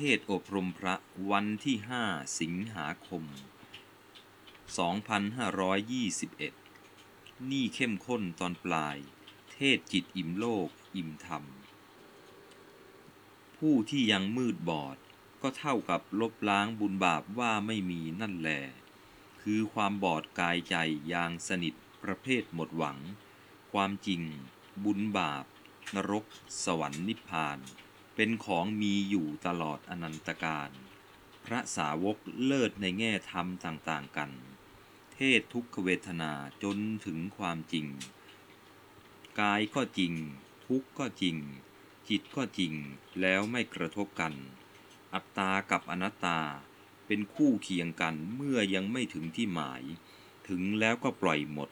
เทศอบรมพระวันที่ 5 สิงหาคม 2521 นี่เข้มข้นตอนปลาย เทศจิตอิ่มโลกอิ่มธรรม ผู้ที่ยังมืดบอด ก็เท่ากับลบล้างบุญบาปว่าไม่มีนั่นแหลคือความบอดกายใจอย่างสนิทประเภทหมดหวัง ความจริง บุญบาป นรก สวรรค์นิพพาน เป็นของมีอยู่ตลอดอนันตการ พระสาวกเลิศในแง่ธรรมต่างๆกัน เทศทุกขเวทนาจนถึงความจริง กายก็จริง ทุกข์ก็จริง จิตก็จริงแล้วไม่กระทบกัน อัตตากับอนัตตาเป็นคู่เคียงกันเมื่อยังไม่ถึงที่หมาย ถึงแล้วก็ปล่อยหมด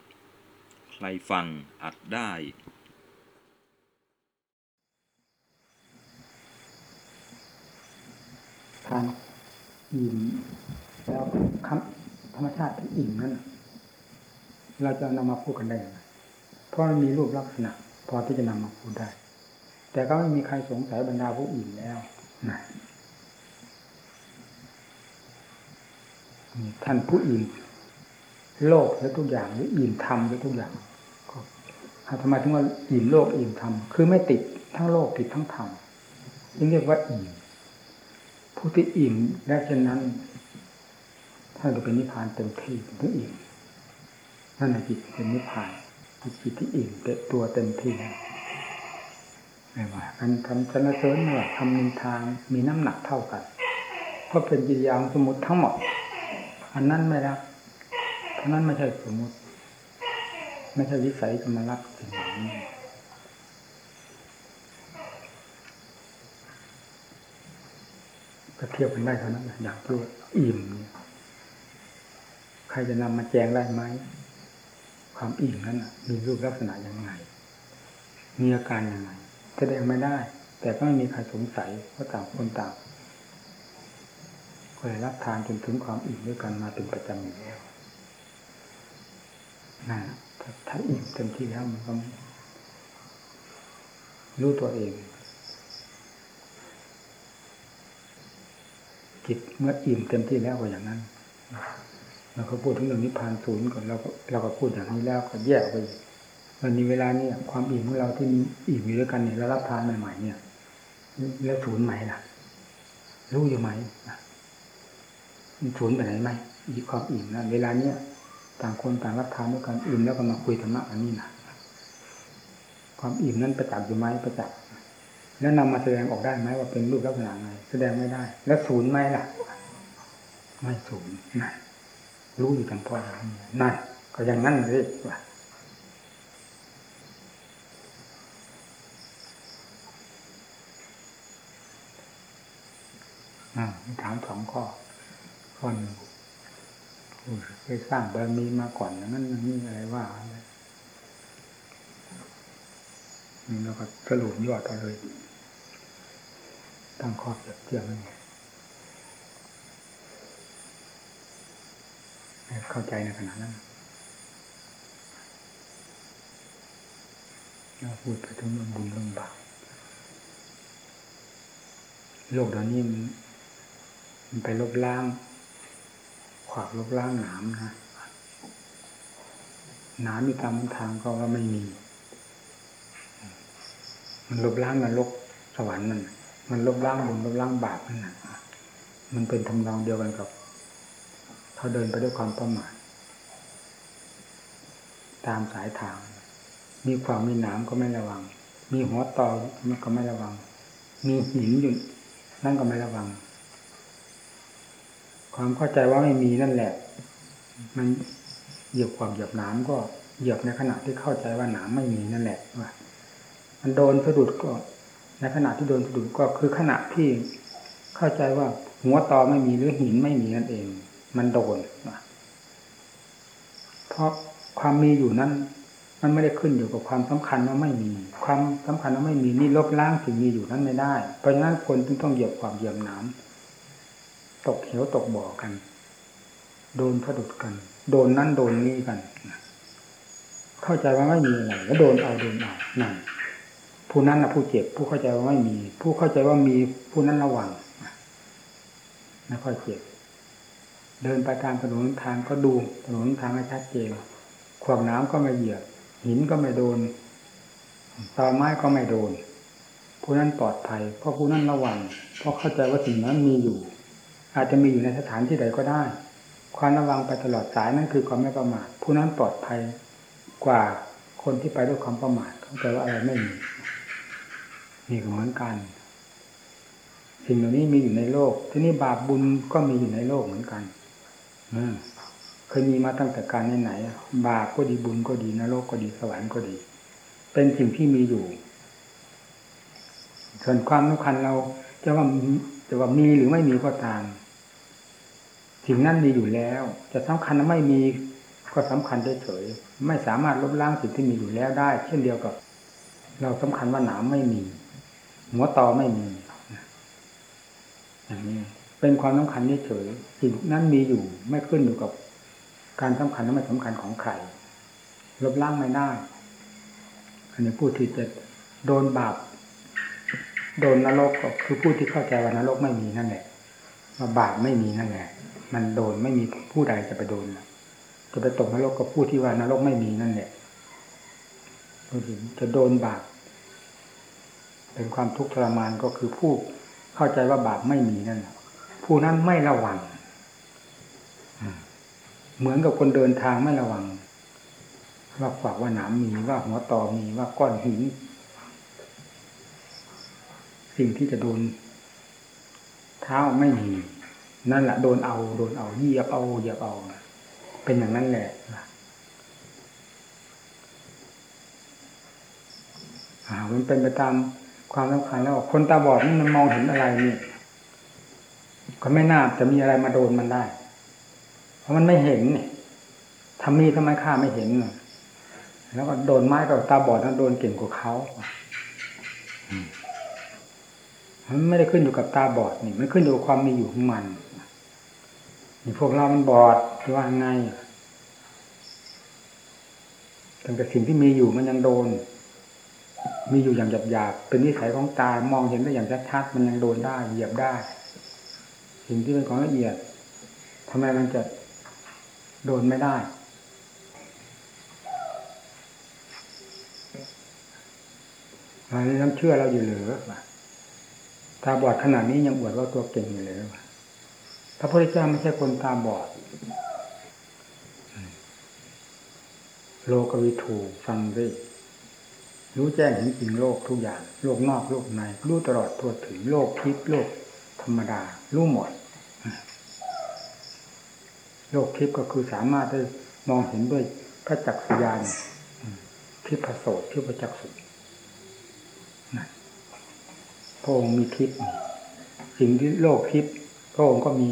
ใครฟังอัดได้ การอิ่มแล้วคำธรรมชาติที่อิ่มนั้นเราจะนำมาพูดกันได้ยังไงเพราะมันมีรูปลักษณะ พอที่จะนำมาพูดได้ แต่ก็ไม่มีใครสงสัยบรรดาผู้อิ่มแล้วนะท่านผู้อิ่มโลกและทุกอย่างหรืออิ่มธรรมและทุกอย่างก็ทำไมถึงว่าอิ่มโลกอิ่มธรรมคือไม่ติดทั้งโลกติดทั้งธรรมนี่เรียกว่าอิ่ม ผู้ที่อิ่มและเช่นนั้นท่านก็เป็นนิพพานเต็มที่ถึงอิ่มนั่นแหละจิตเป็นนิพพานจิตที่อิ่มเต็มตัวเต็มที่ไม่ว่าการทำชนะเสริญไม่ว่าทำนินทานมีน้ำหนักเท่ากันเพราะเป็นกิริยาสมมติทั้งหมด อันนั้นไม่รับเพราะนั้นไม่ใช่สมมติ ไม่ใช่วิสัยจะมารับสิ่งนี้ ก็เทียบกันได้เท่านั้นอย่างที่ว่าอิ่มเนี่ยใครจะนำมาแจงได้ไหมความอิ่มนั้นมีรูปลักษณะยังไง มีอาการยังไงแสดงไม่ได้ แต่ก็ไม่มีใครสงสัยเพราะต่างคนต่างเลยรับทานจนถึงความอิ่มด้วยกันมาเป็นประจำอยู่แล้วนะถ้าถ้าอิ่มเต็มที่แล้วมันก็รู้ตัวเอง จิตเมื่ออิ่มเต็มที่แล้วก็อย่างนั้นเราก็พูดถึงเรื่องนิพพานศูนย์ก่อนเราก็เราก็พูดอย่างนี้แล้วก็แยกไปวันนี้เวลาเนี่ยความอิ่มของเราที่มีอิ่มอยู่ด้วยกันเนี่ยเรารับทานใหม่ๆเนี่ย แล้วศูนย์ไหมล่ะ รู้อยู่ไหมศูนย์ไปไหนไหมอีกความอิ่มนะเวลาเนี้ยต่างคนต่างรับทานด้วยกันอิ่มแล้วก็มาคุยธรรมะอันนี้นะความอิ่มนั้นประจักษ์อยู่ไหมประจักษ์ แล้วนำมาแสดงออกได้ไหมว่าเป็นรูปลักษณะไงแสดงไม่ได้ แล้วศูนย์ไหมล่ะ ไม่ศูนย์นั่นรู้อยู่ทางพ่อนั่นก็อย่างนั้นเลยว่าถามสองข้อข้อหนึ่งเคยสร้างบารมีมาก่อนอย่างนั้นอย่างนี้อะไรว่าแล้วก็สรุปยอดเอาเลย ตั้งข้อเปรียบเทียบไงเข้าใจในขณะนั้นเราพูดไปถึงเรื่องบุญเรื่องบาปโลกเดี๋ยวนี้มันมันไปลบล้าง ขวากลบล้างหนามนะหนามมีตามทางก็ว่าไม่มี มันลบล้างนรกสวรรค์มัน มันลบล้างบุญลบล้างบาปนั่นนะมันเป็นทำนองเดียวกันกับเขาเดินไปด้วยความประมาทตามสายทาง มีความมีหนามก็ไม่ระวัง มีหัวตอมันก็ไม่ระวัง มีหินอยู่นั่นก็ไม่ระวัง ความเข้าใจว่าไม่มีนั่นแหละ มันเหยียบความเหยียบหนามก็เหยียบในขณะที่เข้าใจว่าหนามไม่มีนั่นแหละว่ามันโดนสะดุดก็ ในขณะที่โดนสะดุดก็คือขณะที่เข้าใจว่าหัวตอไม่มีหรือหินไม่มีนั่นเอง มันโดนเพราะความมีอยู่นั้น มันไม่ได้ขึ้นอยู่กับความสำคัญว่าไม่มี ความสำคัญว่าไม่มีนี่ลบล้างสิ่งมีอยู่นั้นไม่ได้ เพราะฉะนั้นคนจึงต้องเหยียบความเหยียบหนามตกเหวตกบ่อกัน โดนสะดุดกัน โดนนั่นโดนนี่กัน เข้าใจว่าไม่มีอะไรแล้วโดนเอาโดนเอานั่น ผู้นั้นนะผู้เจ็บ ผู้เข้าใจว่าไม่มี ผู้เข้าใจว่ามีผู้นั้นระวังไม่ค่อยเจ็บ เดินไปตามถนนทางก็ดูถนนทางให้ชัดเจนขวางน้ำก็ไม่เหยียบหินก็ไม่โดนตอไม้ก็ไม่โดน ผู้นั้นปลอดภัย เพราะผู้นั้นระวัง เพราะเข้าใจว่าสิ่งนั้นมีอยู่ อาจจะมีอยู่ในสถานที่ใดก็ได้ ความระวังไปตลอดสายนั่นคือความไม่ประมาทผู้นั้นปลอดภัยกว่าคนที่ไปด้วยความประมาทเข้าใจว่าอะไรไม่มี นี่ก็เหมือนกัน สิ่งเหล่านี้มีอยู่ในโลก ที่นี่บาปบุญก็มีอยู่ในโลกเหมือนกันอืเคยมีมาตั้งแต่การไหนๆบาปก็ดีบุญก็ดีนรกก็ดีสวรรค์ก็ดี เป็นสิ่งที่มีอยู่ ส่วนความสำคัญเราจะว่าจะว่ามีหรือไม่มีก็ตามสิ่งนั้นมีอยู่แล้ว จะสำคัญไม่มีก็สำคัญเฉยๆไม่สามารถลบล้างสิ่งที่มีอยู่แล้วได้ เช่นเดียวกับ เราสำคัญว่าหนามไม่มี หัวตอไม่มีอย่างนี้เป็นความสำคัญเฉยสิ่งนั้นมีอยู่ไม่ขึ้นอยู่กับการสำคัญและไม่สำคัญของใครลบล้างไม่ได้อันนี้ผู้ที่จะโดนบาปโดนนรกก็คือผู้ที่เข้าใจว่านรกไม่มีนั่นแหละว่าบาปไม่มีนั่นแหละมันโดนไม่มีผู้ใดจะไปโดนจะไปตกนรกกับผู้ที่ว่านรกไม่มีนั่นแหละผู้ที่จะโดนบาป เป็นความทุกข์ทรมานก็คือผู้เข้าใจว่าบาปไม่มีนั่นผู้นั้นไม่ระวังเหมือนกับคนเดินทางไม่ระวัง ว่าขวากว่าหนามมีว่าหัวตอมีว่าก้อนหิน สิ่งที่จะโดน เท้าไม่มี นั่นแหละโดนเอาโดนเอาเหยียบเอาเหยียบเอา เป็นอย่างนั้นแหละอ่ามันเป็นไปตาม ความสำคัญแล้วคนตาบอดนี่มันมองเห็นอะไรนี่ก็ไม่น่าจะมีอะไรมาโดนมันได้ เพราะมันไม่เห็นนี่ทำมีทำไมข้าไม่เห็นแล้วก็โดนไม้กับตาบอดนั้นโดนเก่งกว่าเขามันไม่ได้ขึ้นอยู่กับตาบอดนี่ มันขึ้นอยู่กับความมีอยู่ของมันนี่พวกเรามันบอดหรือว่าไงตั้งแต่สิ่งที่มีอยู่มันยังโดน มีอยู่อย่างหยาบๆเป็นนิสัยของตามองเห็นได้อย่างชัดๆมันยังโดนได้เหยียบได้ สิ่งที่เป็นของละเอียดทำไมมันจะโดนไม่ได้อันนี้น้ำเชื่อเราอยู่หรือตาบอดขนาดนี้ยังอวดว่าตัวเก่งอยู่เลยพระพุทธเจ้าไม่ใช่คนตาบอด โลกวิถูฟังดิ รู้แจ้งเห็นจริงโลกทุกอย่าง โลกนอกโลกใน รู้ตลอดทั่วถึงโลกทิพย์โลกธรรมดา รู้หมด โลกทิพย์ก็คือสามารถได้มองเห็นด้วยพระจักษุญาณที่ผโสดที่พระจักษุพระองค์มีทิพย์สิ่งที่โลกทิพย์พระองค์ก็มี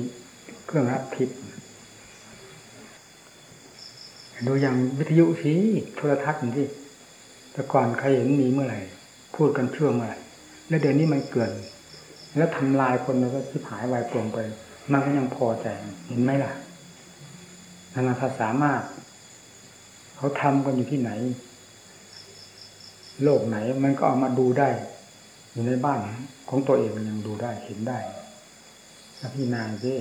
เครื่องรับทิพย์ดูอย่างวิทยุสิโทรทัศน์สิ แต่ก่อนใครเห็นมีเมื่อไหร่ พูดกันเชื่อเมื่อไหร่ แล้วเดี๋ยวนี้มันเกิน แล้วทำลายคนแล้วก็ชิบหายวายปวงไป มันก็ยังพอใจเห็นไหมล่ะนานาภาษามารถเขาทำกันอยู่ที่ไหน โลกไหน มันก็เอามาดูได้ อยู่ในบ้านของตัวเองมันยังดูได้เห็นได้แล้วพี่นางสิ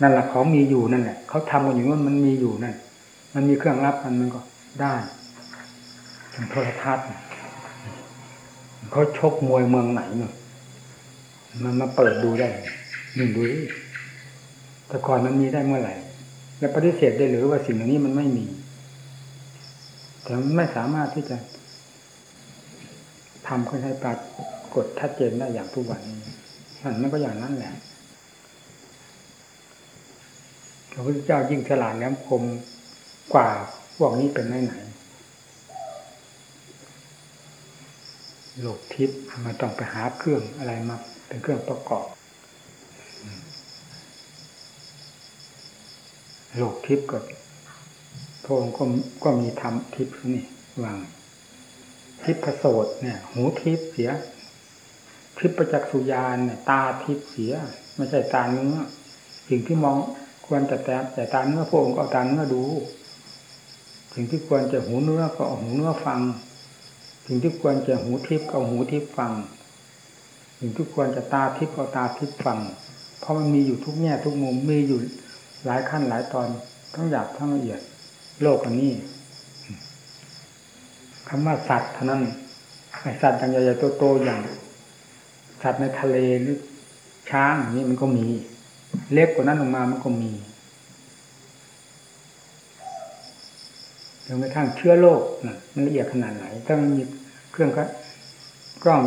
นั่นแหละเขามีอยู่นั่นแหละเขาทำกันอยู่ว่ามันมีอยู่นั่น มันมีเครื่องรับมันมันก็ได้ โทรทัศน์เขาชกมวยเมืองไหนเนาะมันมาเปิดดูได้หนึ่งดูดิแต่ก่อนมันมีได้เมื่อไหร่ แล้วปฏิเสธได้หรือว่าสิ่งเหล่านี้มันไม่มี แต่มันไม่สามารถที่จะทำขึ้นให้ปรากฏชัดเจนได้อย่างทุกวันนี้นั่นมันก็อย่างนั้นแหละพระพุทธเจ้ายิ่งฉลาดแหลมคมกว่าพวกนี้เป็นไหนไหน โลกทิพย์มันต้องไปหาเครื่องอะไรมาเป็นเครื่องประกอบโลกทิพย์กับพระองค์ก็ก็มีธรรมทิพย์นี่วางทิพย์ประโสดเนี่ย หูทิพย์เสีย ทิพย์ประจักษ์สุญานเนี่ยตาทิพย์เสีย ไม่ใช่ตาเนื้อสิ่งที่มองควรจะแต่แต่ตาเนื้อพระองค์ก็เอาตาเนื้อดู สิ่งที่ควรจะหูเนื้อก็หูเนื้อฟัง สิ่งที่ควรจะหูทิพย์ก็หูทิพย์ฟัง สิ่งที่ควรจะตาทิพย์ก็ตาทิพย์ฟัง เพราะมันมีอยู่ทุกแง่ทุกมุมมีอยู่หลายขั้นหลายตอนทั้งหยาบทั้งละเอียด โลกอันนี้คำว่าสัตว์เท่านั้นไอสัตว์อย่างใหญ่ๆโตๆอย่าง สัตว์ในทะเลหรือช้างอย่างนี้มันก็มี เล็กกว่านั้นลงมามันก็มี จนกระทั่งเชื้อโรคนะมันละเอียดขนาดไหน ถ้ามันมีเครื่องก็กล้อง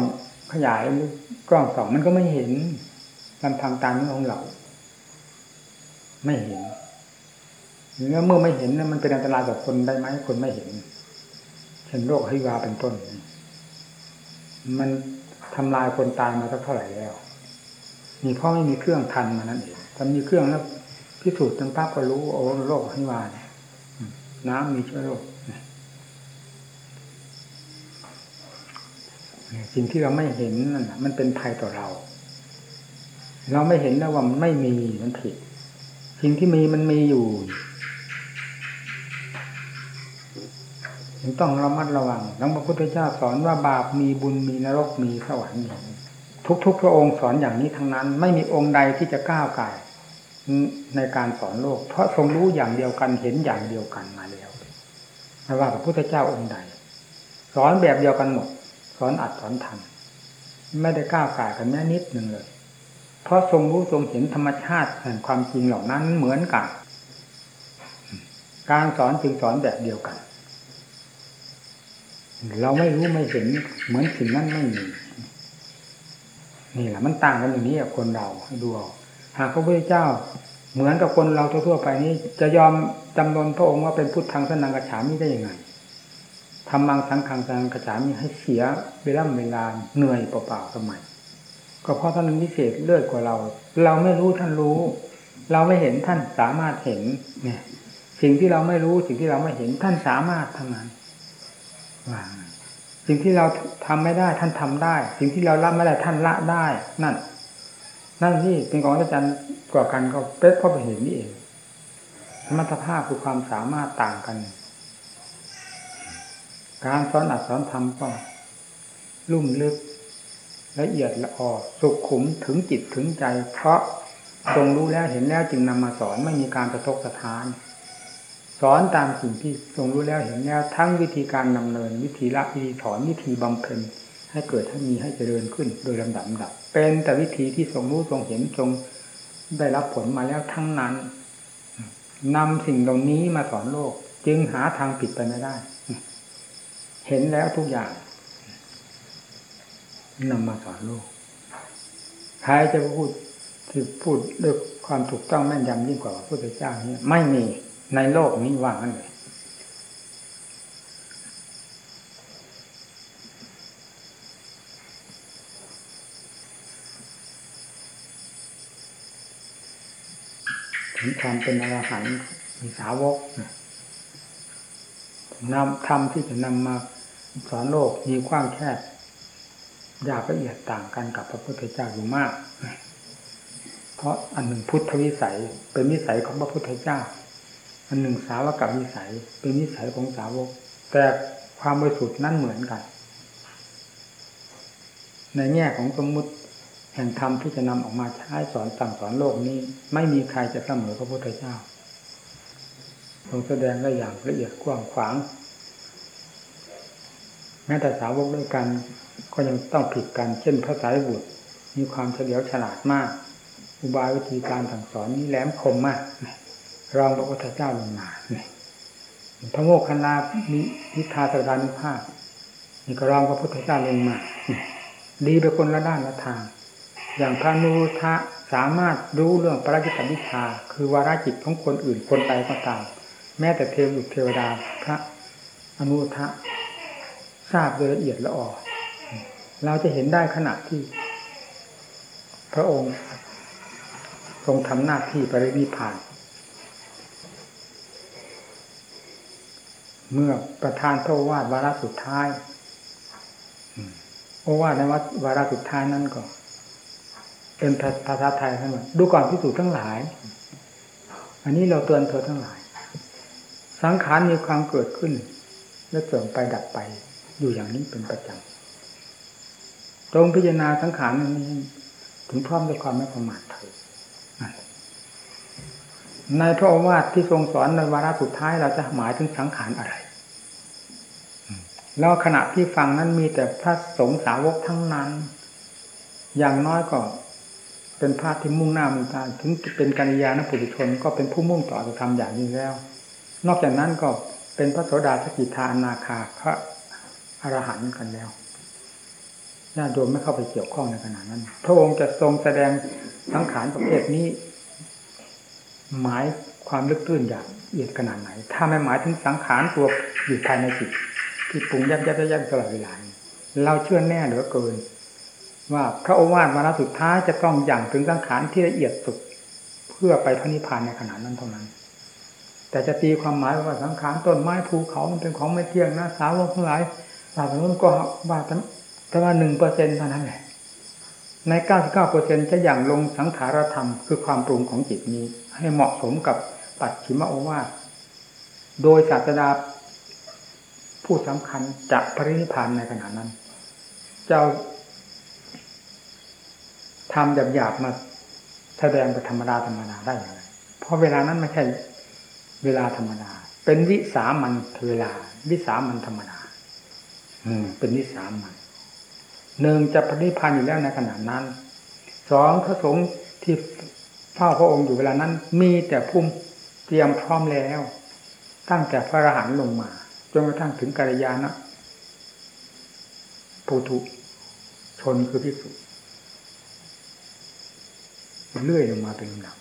ขยายหรือกล้องส่องมันก็ไม่เห็นลำพังตามของเรา ไม่เห็นเมื่อเมื่อไม่เห็นนะมันเป็นอันตรายต่อคนได้ไหมคนไม่เห็นเช่นโรคฮิวาเป็นต้น มันทำลายคนตายมาสักเท่าไหร่แล้วมีเพราะไม่มีเครื่องทันมานั่นเองถ้ามีเครื่องแล้วพิสูจน์จนปั๊บก็รู้โอ้โรคฮิวาเนี่ย น้ำมีเชื้อโรคสิ่งที่เราไม่เห็นนั่นมันเป็นภัยต่อเรา เราไม่เห็นแล้วว่ามันไม่มีมันผิด สิ่งที่มีมันมีอยู่ยังต้องระมัดระวังหลังพระพุทธเจ้าสอนว่าบาปมีบุญมีนรกมีสวรรค์มีทุกๆพระองค์สอนอย่างนี้ทั้งนั้น ไม่มีองค์ใดที่จะก้าวไก่ ในการสอนโลก เพราะทรงรู้อย่างเดียวกันเห็นอย่างเดียวกันมาแล้วไม่ว่าพระพุทธเจ้าองค์ใดสอนแบบเดียวกันหมด สอนอัดสอนทำไม่ได้ก้าวไก่กันแม้นิดหนึ่งเลย เพราะทรงรู้ทรงเห็นธรรมชาติแห่งความจริงเหล่านั้นเหมือนกัน การสอนจึงสอนแบบเดียวกัน เราไม่รู้ไม่เห็นเหมือนสิ่งนั้นไม่มีนี่แหละมันต่างกันอย่างนี้คนเราดูเอาหากพระพุทธเจ้า เหมือนกับคนเราทั่วๆไปนี้ จะยอมจำนนพระองค์ว่าเป็นพุทธังสนังกระฉามิได้ยังไงทำมังสังขังสังกระฉามิให้เสียเวลาเวลาเหนื่อยเปล่าๆทำไมก็เพราะท่านพิเศษเลิศกว่าเรา เราไม่รู้ท่านรู้ เราไม่เห็นท่านสามารถเห็นเนี่ย สิ่งที่เราไม่รู้สิ่งที่เราไม่เห็นท่านสามารถทำงานว่าสิ่งที่เราทำไม่ได้ท่านทำได้ สิ่งที่เราละไม่ได้ท่านละได้ นั่น นั่นที่เป็นของอาจารย์ กว่ากันก็เป็นเพราะไปเห็นนี่เองสมรรถภาพคือความสามารถต่างกัน การสอนอัดสอนทำก็ลุ่มลึกละเอียดละออสุขขุมถึงจิตถึงใจ เพราะทรงรู้แล้วเห็นแล้วจึงนำมาสอนไม่มีการประทกสะทาน สอนตามสิ่งที่ทรงรู้แล้วเห็นแล้วทั้งวิธีการดำเนิน วิธีละวิธีถอนวิธีบำเพ็ญให้เกิดให้มีให้เจริญขึ้นโดยลำดับลำดับ เป็นแต่วิธีที่ทรงรู้ทรงเห็นทรง ได้รับผลมาแล้วทั้งนั้นนำสิ่งเหล่านี้มาสอนโลก จึงหาทางผิดไปไม่ได้ เห็นแล้วทุกอย่างนำมาสอนโลกใครจะพูดที่พูดด้วยความถูกต้องแม่นยำยิ่งกว่าพระพุทธเจ้านี่ไม่มีในโลกนี้ว่างั้นเลย ถึงความเป็นอรหันต์สาวกนำธรรมที่จะนำมาสอนโลกมีกว้างแคบยากละเอียดต่างกันกับพระพุทธเจ้าอยู่มาก เพราะอันหนึ่งพุทธวิสัย เป็นวิสัยของพระพุทธเจ้า อันหนึ่งสาวกับวิสัย เป็นวิสัยของสาวก แต่ความบริสุทธิ์นั้นเหมือนกัน ในแง่ของสมมุติ ห่งธรรมที่จะนำออกมาใช้สอนสั่งสอนโลกนี้ ไม่มีใครจะเสมอพระพุทธเจ้าทรงแสดงได้อย่างละเอียดกว้างขวาง แม้แต่สาวกด้วยกัน ก็ยังต้องผิดกันเช่นพระสายบุตร มีความเฉลียวฉลาดมาก อุบายวิธีการสั่งสอนนี้แหลมคมมากรองพระพุทธเจ้าลงมาพระโมคคัลลามีนิทาสดานุภาพนี่ก็รองพระพุทธเจ้าลงมาดีไปคนละด้านละทาง อย่างพระนุทะสามารถรู้เรื่องปราจิตวิชา คือวาระจิตของคนอื่นคนใดก็ตาม แม้แต่เทวุเทวดาพระอนุทะทราบโดยละเอียดละออเราจะเห็นได้ขณะที่ พระองค์ ทรงทำหน้าที่ปรินิพาน เมื่อประธานพระวาดวาระสุดท้ายโอวาทในวัดวาระสุดท้ายนั่นก็ เป็นภาษาไทยทั้งหมดดูก่อนพิสูจน์ทั้งหลาย อันนี้เราเตือนเธอทั้งหลาย สังขารมีความเกิดขึ้น และเสื่อมไปดับไป อยู่อย่างนี้เป็นประจำตรงพิจารณาสังขารนี้ถึงพร้อมด้วยความไม่ประมาทเถิดในพระโอวาทที่ทรงสอนในวาระสุดท้ายเราจะหมายถึงสังขารอะไรแล้วขณะที่ฟังนั้นมีแต่พระสงฆ์สาวกทั้งนั้น อย่างน้อยก็ เป็นพระที่มุ่งหน้ามุ่งตาถึงเป็นกัญญาณปุถุชน ก็เป็นผู้มุ่งต่อจะทำอย่างนี้แล้ว นอกจากนั้นก็เป็นพระโสดาสกิทาอนาคาพระอรหันต์กันแล้วญาติโยมไม่เข้าไปเกี่ยวข้องในขณะนั้น พระองค์จะทรงแสดงสังขารประเภทนี้ หมายความลึกตื้นอย่างละเอียดขนาดไหน ถ้าไม่หมายถึงสังขารตัวอยู่ภายในจิตที่ปรุงยับยับยับยับตลอดเวลาเราเชื่อแน่เหลือเกิน ว่าพระโอวาทวาระสุดท้ายจะต้องอย่างถึงสังขารที่ละเอียดสุด เพื่อไปพระนิพพานในขณะนั้นเท่านั้น แต่จะตีความหมายว่าสังขารต้นไม้ภูเขามันเป็นของไม่เที่ยงนะสาวกทั้งหลายสาวนั้นก็ว่าแต่ว่าหนึ่งเปอร์เซ็นต์เท่านั้นแหละในเก้าสิบเก้าเปอร์เซ็นต์จะอย่างลงสังขารธรรม คือความปรุงของจิตนี้ ให้เหมาะสมกับปัจฉิมโอวาทโดยศาสดาผู้สำคัญจะปรินิพานในขณะนั้นเจ้า ทำหยาบๆมาแสดงไปธรรมดาธรรมดาได้อย่างไรเพราะเวลานั้นไม่ใช่เวลาธรรมดา เป็นวิสามันเวลา วิสามันธรรมดา อืม เป็นวิสามันหนึ่งจะปฏิพันธ์อยู่แล้วในขณะนั้นสองพระสงฆ์ที่เฝ้าพระองค์อยู่เวลานั้น มีแต่ภูมิเตรียมพร้อมแล้ว ตั้งแต่พระอรหันต์ลงมาจนกระทั่งถึงกัลยาณปุถุชนคือพิสุ เลื่อยลงมาเป็นลำดับ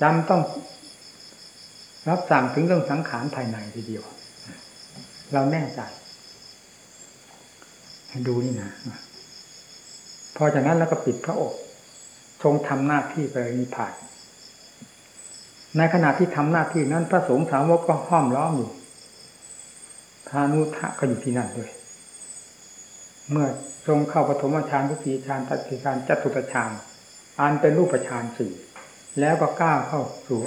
จำต้อง รับสั่งถึงเรื่องสังขารภายในทีเดียว เราแน่ใจให้ดูนี่นะพอจากนั้นแล้วก็ปิดพระอกทรงทำหน้าที่ไปนิพพานในขณะที่ทำหน้าที่นั้น พระสงฆ์สาวกก็ห้อมล้อมอยู่พานุทะก็อยู่ที่นั่นด้วย เมื่อทรงเข้าปฐมฌานทุติยฌานตัติฌานจตุตฌาน อันเป็นรูปฌานสี่แล้วก็ก้าวเข้าสู่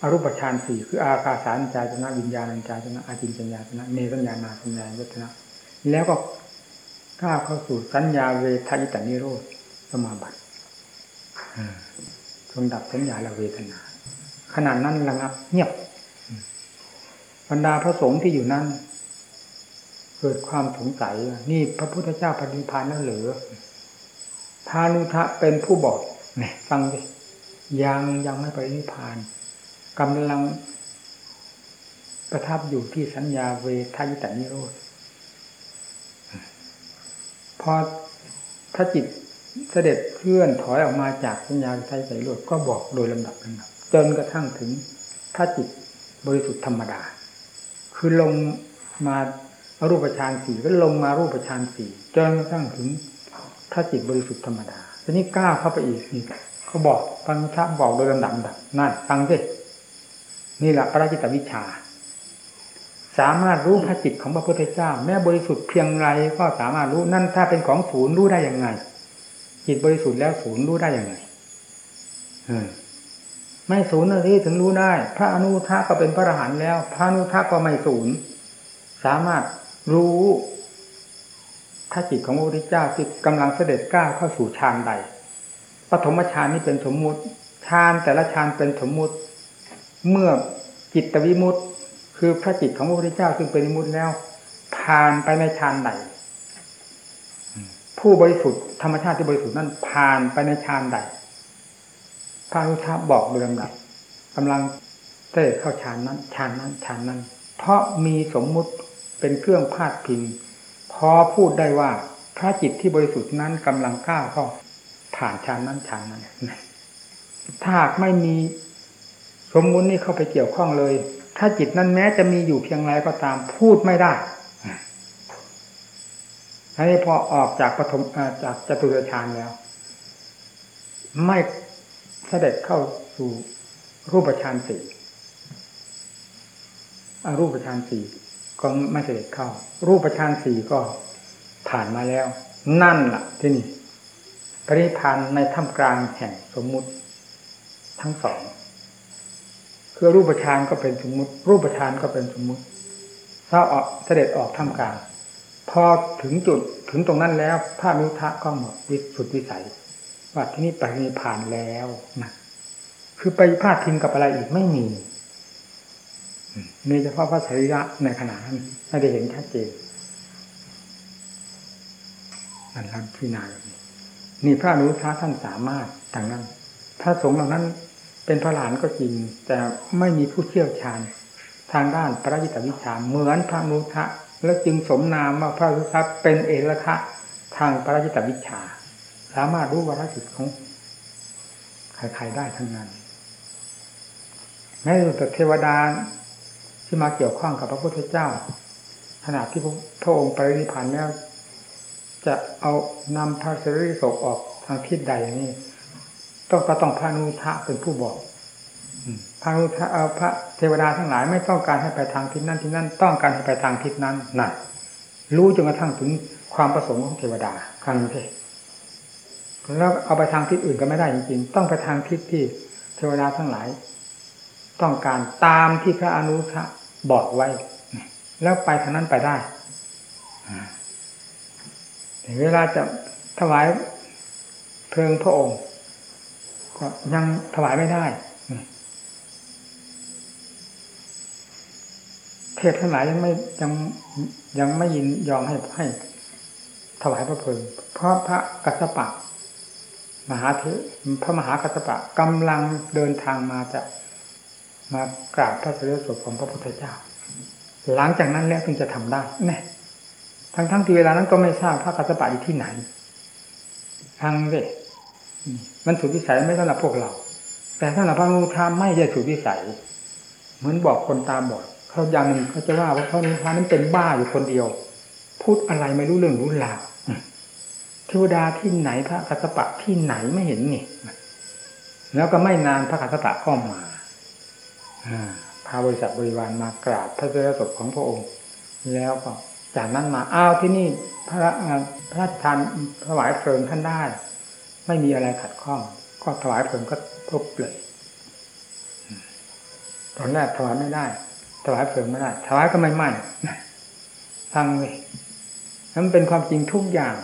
อรูปฌานสี่คืออากาสารจายตนะวิญญาณจายตนะอาจินจัญญาตนะเนสัญญานาสัญญาวัฒนะ แล้วก็ก้าวเข้าสู่สัญญาเวทายตานิโรธสมาบัติทรงดับสัญญาและเวทนา ขนาดนั้นระงับเงียบบรรดาพระสงฆ์ที่อยู่นั้น เกิดความสงสัยนี่พระพุทธเจ้าปฏิพานนั่นหรือพานุทะเป็นผู้บอก นี่ยฟังดิยังยังไม่ไปนิพพานกำลังประทับอยู่ที่สัญญาเวทายตานิโรธพอถ้าจิตเสด็จเคลื่อนถอยออกมาจากสัญญาไทยใส่โลดก็บอกโดยลำดับลำดับจนกระทั่งถึงถ้าจิตบริสุทธิ์ธรรมดา คือลงมารูปฌานสี่ก็ลงมารูปฌานสี่จนกระทั่งถึงถ้าจิตบริสุทธิ์ธรรมดา ทีนี้ก้าวเข้าไปอีกเขาบอกฟังชาบอกโดยลำดับดับนั่นฟังสินี่แหละพระจิตวิชา สามารถรู้พระจิตของพระพุทธเจ้า แม้บริสุทธิ์เพียงไรก็สามารถรู้นั่นถ้าเป็นของศูนย์รู้ได้ยังไง จิตบริสุทธิ์แล้วศูนย์รู้ได้ยังไงไม่ศูนย์ที่ถึงรู้ได้ พระอนุทาก็เป็นพระอรหันต์แล้ว พระอนุทาก็ไม่ศูนย์สามารถรู้ ถ้าจิตของพระพุทธเจ้าที่กำลังเสด็จก้าวเข้าสู่ฌานใดปฐมฌานนี้เป็นสมมุติฌานแต่ละฌานเป็นสมมุติ เมื่อจิตวิมุตติ คือพระจิตของพระพุทธเจ้าซึ่งเป็นวิมุตติแล้วผ่านไปในฌานใดผู้บริสุทธิ์ธรรมชาติที่บริสุทธิ์นั้นผ่านไปในฌานใดพระรุทธะบอกโดยลำดับกำลังเสด็จเข้าฌานนั้นฌานนั้นฌานนั้น เพราะมีสมมุติเป็นเครื่องพาดพิง พอพูดได้ว่าพระจิตที่บริสุทธิ์นั้นกำลังก้าวเข้าผ่านฌานนั้นฌานนั้นถ้าหากไม่มีสมมุตินี้เข้าไปเกี่ยวข้องเลย ถ้าจิตนั้นแม้จะมีอยู่เพียงไรก็ตามพูดไม่ได้อันนี้พอออกจากปฐมจากจตุรฌานแล้ว ไม่เสด็จเข้าสู่รูปฌานสี่รูปฌานสี่ ก็ไม่เสด็จเข้า รูปฌานสี่ก็ผ่านมาแล้ว นั่นล่ะ ที่นี่ปริพันธ์ในท่ามกลางแห่งสมมุติ ทั้งสองคือรูปฌานก็เป็นสมมุติ รูปฌานก็เป็นสมมุติถ้าออกเสด็จออกท่ามกลาง พอถึงจุดถึงตรงนั้นแล้วพระนุทะก็หมดวิสุทธิวิสัย ว่าที่นี่ปรินิพานแล้วนะคือไปพาดพิงกับอะไรอีกไม่มี มีเฉพาะพระสรีระในขณะนั้นไม่ได้เห็นชัดเจนนั่นครับพี่นาแบบนี้นี่พระนุชาท่านสามารถทางนั้น พระสงฆ์เหล่านั้นเป็นพระหลานก็จริง แต่ไม่มีผู้เชี่ยวชาญ ทางด้านพระยิตวิชาเหมือนพระนุชาและจึงสมนามว่าพระนุชาเป็นเอระคะทางพระยิตวิชา สามารถรู้วาระจิตของใครๆได้ทั้งนั้นแม้แต่เทวดา ที่มาเกี่ยวข้องกับพระพุทธเจ้า ขณะที่พระองค์ปรินิพพานแล้วจะเอานำพระสรีระออกทางทิศใดนี่ต้องก็ต้องพระนุทะเป็นผู้บอกพระนุทะเอาพระเทวดาทั้งหลายไม่ต้องการให้ไปทางทิศนั้นทิศนั้น ต้องการให้ไปทางทิศนั้นนั่นรู้จนกระทั่งถึงความประสงค์ของเทวดาครั้งนี้แล้วเอาไปทางทิศอื่นก็ไม่ได้จริงๆ ต้องไปทางทิศที่เทวดาทั้งหลาย ต้องการตามที่พระอนุทะ บอกไว้ แล้วไปทางนั้นไปได้เวลาจะถวายเพลิงพระองค์ ก็ยังถวายไม่ได้เทพทั้งหลายยังไม่ยังยังไม่ยินยอมให้ให้ถวายพระเพลิง เพราะพระกัสสปะ มหาเทพระมหากัสสปะกำลังเดินทางมาจะ มากราบพระเสด็จศพของพระพุทธเจ้า หลังจากนั้นแล้วถึงจะทำได้แน่ทั้งทั้งที่เวลานั้นก็ไม่ทราบพระกัสสปะอยู่ที่ไหนทางเวมันสุดวิสัยไม่สำหรับพวกเรา แต่สำหรับพระนุทาไม่ใช่สุดวิสัย เหมือนบอกคนตาบอดเขาอย่างหนึ่งเขาจะว่าว่าพระนุทานั้นเป็นบ้าอยู่คนเดียว พูดอะไรไม่รู้เรื่องรู้ราวเทวดาที่ไหนพระกัสสปะที่ไหนไม่เห็นนี่แล้วก็ไม่นานพระกัสสปะก็มา พาบริษัทบริวารมากราบพระเจ้าศพของพระองค์ แล้วก็จากนั้นมาอ้าวที่นี่พระพระชทานถวายเพลิงท่านได้ ไม่มีอะไรขัดข้อง ก็ถวายเพลิงก็พบเลยตอนแรกถวายไม่ได้ถวายเพลิงไม่ได้ถวายก็ไม่ไหม้ฟังเลยนั้นเป็นความจริงทุกอย่าง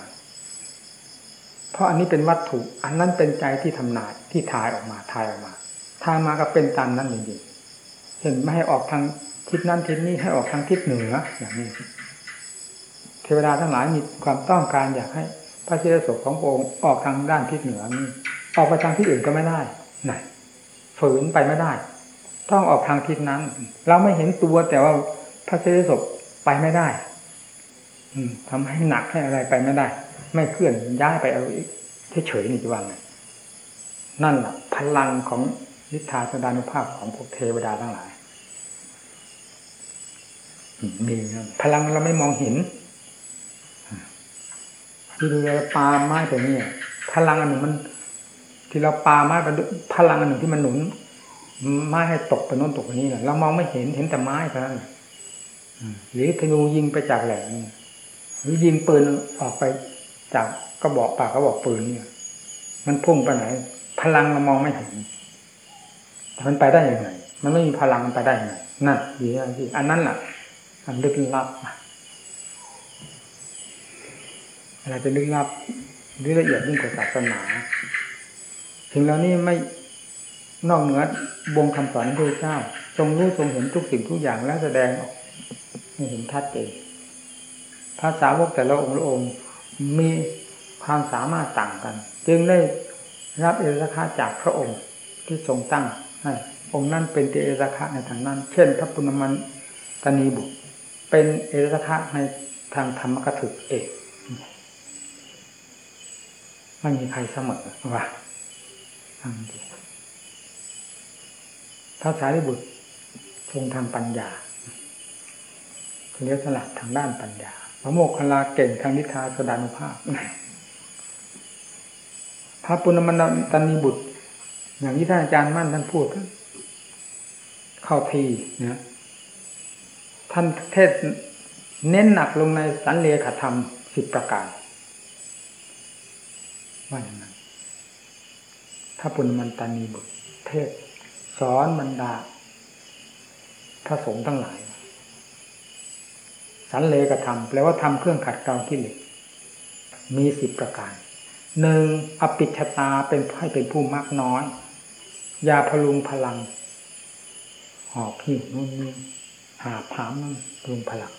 เพราะอันนี้เป็นวัตถุ อันนั้นเป็นใจที่ทำนายที่ทายออกมาทายออกมาทายมาก็เป็นตามนั้นจริงๆ เห็นไม่ให้ออกทางทิศนั้นทิศนี้ให้ออกทางทิศเหนืออย่างนี้ เทวดาทั้งหลายมีความต้องการอยากให้พระเจ้าศพขององค์ออกทางด้านทิศเหนือนี่ออกไปทางที่อื่นก็ไม่ได้ไหนฝืนไปไม่ได้ ต้องออกทางทิศนั้น เราไม่เห็นตัวแต่ว่าพระเจ้าศพไปไม่ได้ อืมทำให้หนักให้อะไรไปไม่ได้ ไม่เคลื่อนย้ายไปเอาเฉยๆนี่จะว่าไงนั่นแหละพลังของนิทาสดานุภาพของพวกเทวดาทั้งหลาย มีพลังเราไม่มองเห็นที่เราปาไม้ตัวนี้พลังอันหนึ่งมัน ที่เราปาไม้ไปพลังอันหนึ่งที่มันหนุนไม้ให้ตกไปโน้นตกไปนี้เรามองไม่เห็นเห็นแต่ไม้เท่านั้นหรือธนูยิงไปจากแหลมหรือยิงปืนออกไปจากกระบอกปากกระบอกปืนเนี่ย มันพุ่งไปไหน พลังเรามองไม่เห็นแต่มันไปได้ยังไงมันไม่มีพลังมันไปได้ยังไงนั่นดีที่อันนั้นแหละ อันลึกลับอะไรจะลึกลับหรือละเอียดยิ่งกว่าศาสนาถึงแล้วนี่ไม่นอกเหนือบงคำสอนพระเจ้า ทรงรู้ทรงเห็นทุกสิ่งทุกอย่างแล้วแสดงออกให้เห็นชัดเจนภาษาวกแต่ละองค์ละองค์มีความสามารถต่างกัน จึงได้รับเอราคาจากพระองค์ที่ทรงตั้งให้องค์นั้นเป็นเอราคาในทางนั้น เช่นพระปุณณมันตนีบุตร เป็นเอราคาในทางธรรมกถึกเอกไม่มีใครเสมอว่าทางดีพระสารีบุตรทรงทางปัญญาเลี้ยสลัดทางด้านปัญญาพระโมกขลาเก่งทางนิทาสดานุภาพ พระปุณณมันตันีบุตร อย่างที่ท่านอาจารย์มั่นท่านพูดเข้าทีนะ ท่านเทศเน้นหนักลงในสันเลขธรรมสิบประการว่าอย่างนั้น ถ้าปุณมันตานีบุตรเทศ สอนบรรดาพระสงฆ์ทั้งหลาย สันเลกธรรมแปลว่าทำเครื่องขัดเกลาที่เหล็กมีสิบประการหนึ่งอปิชตาเป็นให้เป็นผู้มากน้อย ยาพลุงพลัง หอบหิ้วนู่นนี่ หาผามนั่นพลุงพลัง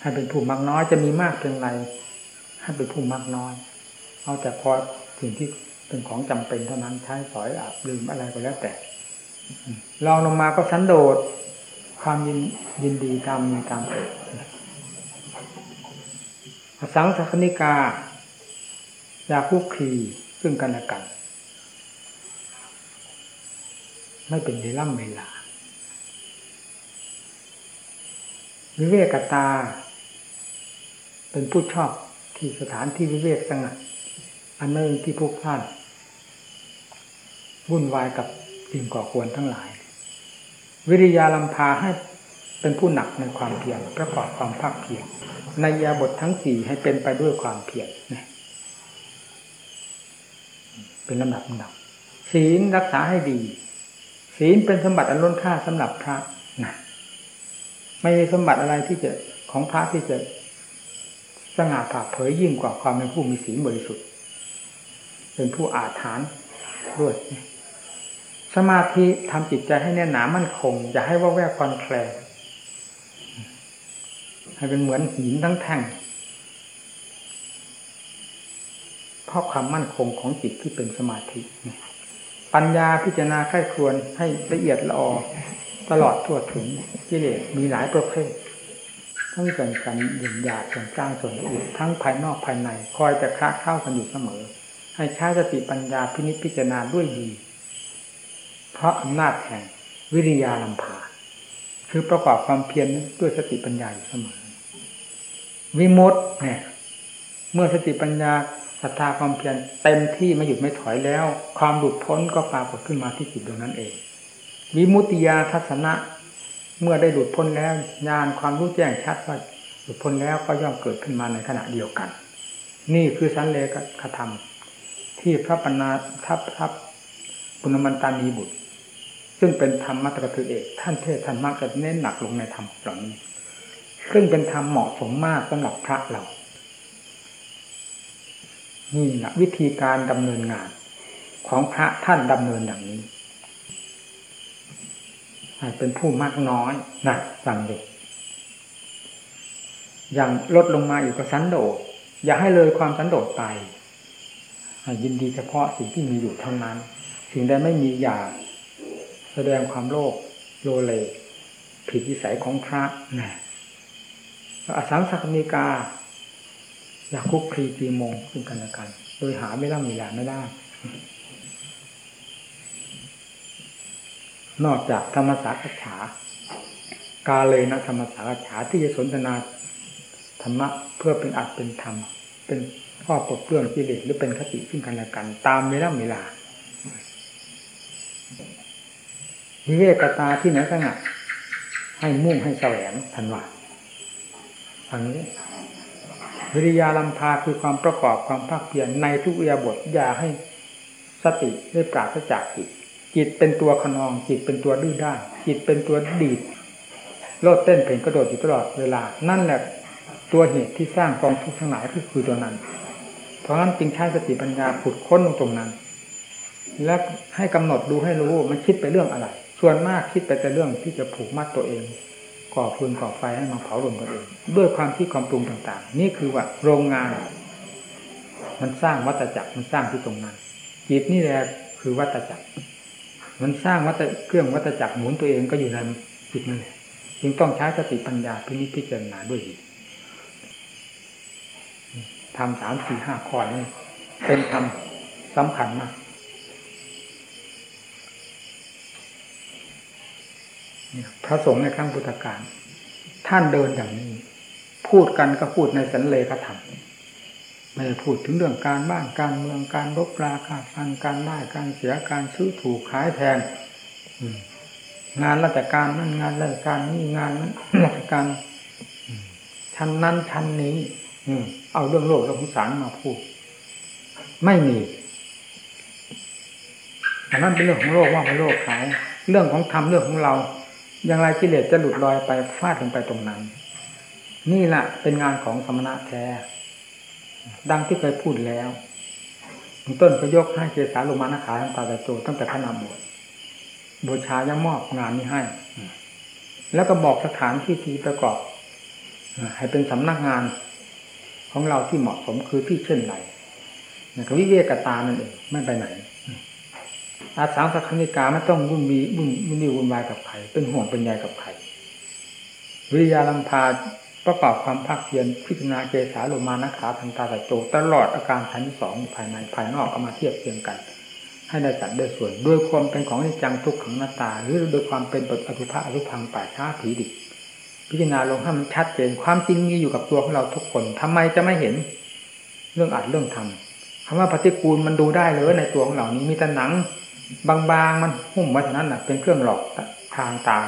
ให้เป็นผู้มักน้อยจะมีมากเพียงไรให้เป็นผู้มักน้อย เอาแต่พอสิ่งที่เป็นของจำเป็นเท่านั้นใช้สอยอาบลืมอะไรก็แล้วแต่ลองลงมาก็สันโดษความยินยินดีตามมีตามเกิดสังสคณิกายาคุกคีซึ่งกันและกัน ไม่เป็นเวล่ำเวลา วิเวกตา เป็นผู้ชอบที่สถานที่วิเวกสงัด อันไม่ที่พวกท่านวุ่นวายกับสิ่งก่อควรทั้งหลาย วิริยาลำพาให้เป็นผู้หนักในความเพียรประกอบความภาคเพียรในยาบททั้งสี่ให้เป็นไปด้วยความเพียรเป็นลำดับลำดับศีลรักษาให้ดี ศีลเป็นสมบัติอันล้นค่าสำหรับพระนะ ไม่มีสมบัติอะไรที่จะของพระที่จะสง่าผ่าเผยยิ่งกว่าความเป็นผู้มีศีลบริสุทธิ์ เป็นผู้อาถรรพ์ด้วย สมาธิทำจิตใจให้แน่นหนามั่นคง อย่าให้ว่าแวกคลอนแคลงให้เป็นเหมือนหินทั้งแท่งเพราะความมั่นคงของจิตที่เป็นสมาธิ ปัญญาพิจารณาใคร่ควรให้ละเอียดละออ ตลอดทั่วถึงกิเลสมีหลายประเภท ทั้งส่วนกันหย่นหยาบส่วนกลางส่วนละเอียดทั้งภายนอกภายใน คอยจะคลาเข้ากันอยู่เสมอ ให้ใช้สติปัญญาพินิจพิจารณาด้วยดี เพราะอำนาจแห่งวิริยาลำพาคือประกอบความเพียรด้วยสติปัญญาอยู่เสมอ วิมุตเนี่ย เมื่อสติปัญญาศรัทธาความเพียรเต็มที่ไม่หยุดไม่ถอยแล้ว ความหลุดพ้นก็ปรากฏขึ้นมาที่จิตดวงนั้นเอง วิมุตติยาทัศนะเมื่อได้หลุดพ้นแล้วญาณความรู้แจ้งชัดว่าหลุดพ้นแล้วก็ย่อมเกิดขึ้นมาในขณะเดียวกัน นี่คือสันเลกธรรม ที่พระปนาทัพทัพปุณมันตานีบุตร ซึ่งเป็นธรรมมัตตคือเอก ท่านเทศท่านมากจะเน้นหนักลงในธรรมเหล่านี้ซึ่งเป็นธรรมเหมาะสมมากสำหรับพระเรานี่แหละวิธีการดำเนินงาน ของพระท่านดำเนินอย่างนี้ เป็นผู้มากน้อยนะสั่งเด็กอย่างลดลงมาอยู่กับสันโดษอย่าให้เลยความสันโดษไปยินดีเฉพาะสิ่งที่มีอยู่เท่านั้น สิ่งใดไม่มีอย่าแสดงความโลภโลเลผิดวิสัยของพระนะอสังสักนิกา อยากคุกคลีตีมงซึ่งกันและกัน โดยหาไม่ร่ำมีลาไม่ได้ นอกจากธรรมสากัจฉากาเลยนะธรรมสากัจฉาที่จะสนทนาธรรมะเพื่อเป็นอัดเป็นธรรม เป็นข้อปลดเปลื้องกิเลสหรือเป็นคติซึ่งกันและกัน ตามเวลาเวลาวิเวกตาที่ไหนสงัดให้มุ่งให้แสวงทันว่าอันนี้วิริยาลัมพาคือความประกอบความภาคเพียรในทุกอยบทอย่าให้สติได้ปราศจากจิต จิตเป็นตัวขนอง จิตเป็นตัวดื้อด้าน จิตเป็นตัวดีดโลดเต้นเพ่งกระโดดอยู่ตลอดเวลา นั่นแหละตัวเหตุที่สร้างกองทุกข์ทั้งหลายคือคือตัวนั้น เพราะนั้นจึงใช้สติปัญญาขุดค้นตรงนั้น และให้กำหนดดูให้รู้มันคิดไปเรื่องอะไร ส่วนมากคิดไปแต่เรื่องที่จะผูกมัดตัวเองก่อฟืนก่อไฟให้มาเผาลนตัวเองด้วยความที่ความปรุงต่าง ๆ นี่คือว่าโรงงาน มันสร้างวัตจักรมันสร้างที่ตรงนั้นจิตนี่แหละคือวัตจักร มันสร้างวัตเครื่องวัตจักรหมุนตัวเองก็อยู่ในจิตนั่นแหละจึงต้องใช้สติปัญญาพินิจพิจารณาด้วยดีทำสามสี่ห้าข้อนี้เป็นธรรมสำคัญมากพระสงฆ์ในครั้งพุทธกาลท่านเดินอย่างนี้ พูดกันก็พูดในสันเลขธรรม ไม่ได้พูดถึงเรื่องการบ้านการเมืองการรบราคาฟันการได้การเสียการซื้อถูกขายแพงงานราชการนั่นงานราชการนี่งานนั้นราชการชั้นนั้นชั้นนี้เอาเรื่องโลกเรื่องสงสารมาพูด ไม่มีอันนั้นเป็นเรื่องของโลกว่าเป็นโลกขายเรื่องของธรรมเรื่องของเรา อย่างไรกิเลสจะหลุดลอยไปฟาดลงไปตรงนั้น นี่แหละเป็นงานของสมณะแท้ ดังที่เคยพูดแล้วต้นก็ยกให้เกสาลงมานาขาตั้งแต่โจตั้งแต่ขนาบวชบูชายังมอบงานนี้ให้ แล้วก็บอกสถานที่ที่ประกอบ ให้เป็นสำนักงานของเราที่เหมาะสมคือที่เช่นไรนี่ก็วิเวกตานั่นเองไม่ไปไหน อาสาสักนิกาไม่ต้องวุ่นวีวุ่นวุ่นวีวุ่นวายกับใครเป็นห่วงเป็นใยกับใครวิริยาลัมพา ประกอบความภาคเพียรพิจารณาเกสาโลมานะขาทันตาตะโจตลอดอาการทั้งสองภายในภายนอกเอามาเทียบเทียงกัน ให้ได้จัดได้ส่วนด้วยความเป็นของนิจังทุกขังหน้าตา หรือโดยความเป็นปฏิภาอรุพังป่าช้าผีดิบพิจารณาลงให้มันชัดเจนความจริงมีอยู่กับตัวของเราทุกคนทำไมจะไม่เห็น เรื่องอัดเรื่องทำคำว่าปฏิกูลมันดูได้เลยในตัวของเรานี้มีแต่หนัง บางๆมันหุ้มไว้เท่านั้นนะเป็นเครื่องหลอกทางตา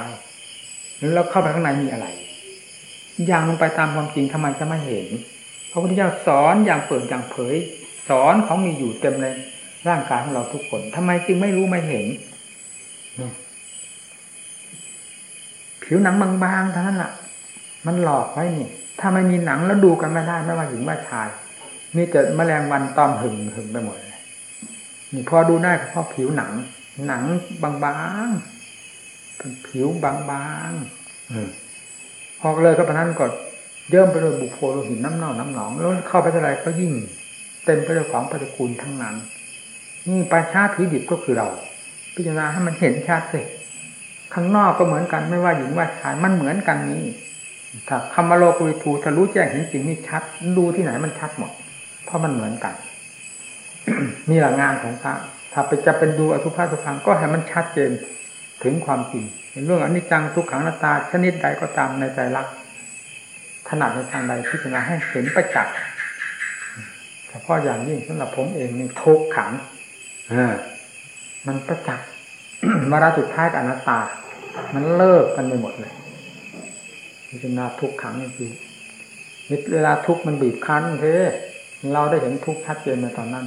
แล้วเข้าไปข้างในมีอะไร อย่างลงไปตามความจริงทำไมจะไม่เห็นพระพุทธเจ้าสอนอย่างเปิดอย่างเผย สอนของมีอยู่เต็มในร่างกายของเราทุกคนทำไมจึงไม่รู้ไม่เห็นผิวหนังบางๆเท่านั้นแหละมันหลอกไว้นี่ถ้าไม่มีหนังแล้วดูกันไม่ได้ไม่ว่าหญิงว่าชายมีแต่แมลงวันตอมหึงหึงไปหมดเลยนี่พอดูได้เพราะผิวหนัง หนังบางๆผิวบางๆ พอเลยก็ปนั้นก็เยิ่มไปด้วยบุโพโลหินน้ำเน่าน้ำหนอง แล้วเข้าไปเท่าไรก็ยิ่งเต็มไปด้วยของปฏิกูลทั้งนั้นนี่ปลาชาผีดิบก็คือเรา พิจารณาให้มันเห็นชัดสิข้างนอกก็เหมือนกันไม่ว่าหญิงว่าชายมันเหมือนกันนี้ถ้าคำว่าโลกุวิทูถ้ารู้แจ้งเห็นจริงนี่ชัด ดูที่ไหนมันชัดหมด เพราะมันเหมือนกันนี่แหละงานของพระถ้าไปจะเป็นดูอสุภะสุพังก็ให้มันชัดเจนถึงความจริง ในเรื่องอนิจจังทุกขังนาตาชนิดใดก็ตามในใจรักถนัดในทางใดพิจารณาให้เห็นประจักษ์เฉพาะอย่างยิ่งสำหรับผมเองนี่ทุกขังเออมันประจักษ์มาราสุดท้ายกับอนัตตา มันเลิกกันไปหมดเลยพิจารณาทุกขังนี่คือเวลาทุกมันบีบคั้นเทเราได้เห็นทุกชัดเจนในตอนนั้น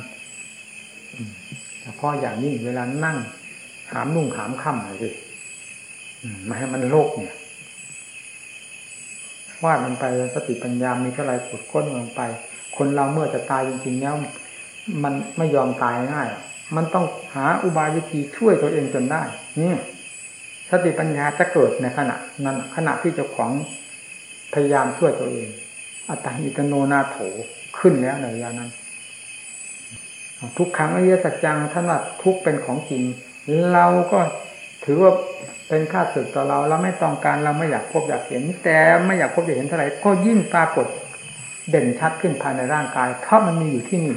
เฉพาะอย่างยิ่งเวลานั่งหามนุ่งหามค่ำอะไรสิ มาให้มันโลกเนี่ยวาดมันไปสติปัญญามีเท่าไรขุดค้นมันไป คนเราเมื่อจะตายจริงๆแล้วมันไม่ยอมตายง่าย มันต้องหาอุบายวิธีช่วยตัวเองจนได้นี่สติปัญญาจะเกิดในขณะนั้นขณะที่เจ้าของพยายามช่วยตัวเอง อัตติกโนนาโถขึ้นแล้วในระยะนั้น ทุกครั้งอริยสัจจังท่านว่าทุกเป็นของจริง เราก็ถือว่า เป็นค่าสึกต่อเราเราไม่ต้องการเราไม่อยากพบอยากเห็น แต่ไม่อยากพบอยากเห็นเท่าไหร่ก็ยิ่งปรากฏเด่นชัดขึ้นภายในร่างกาย เพราะมันมีอยู่ที่นี่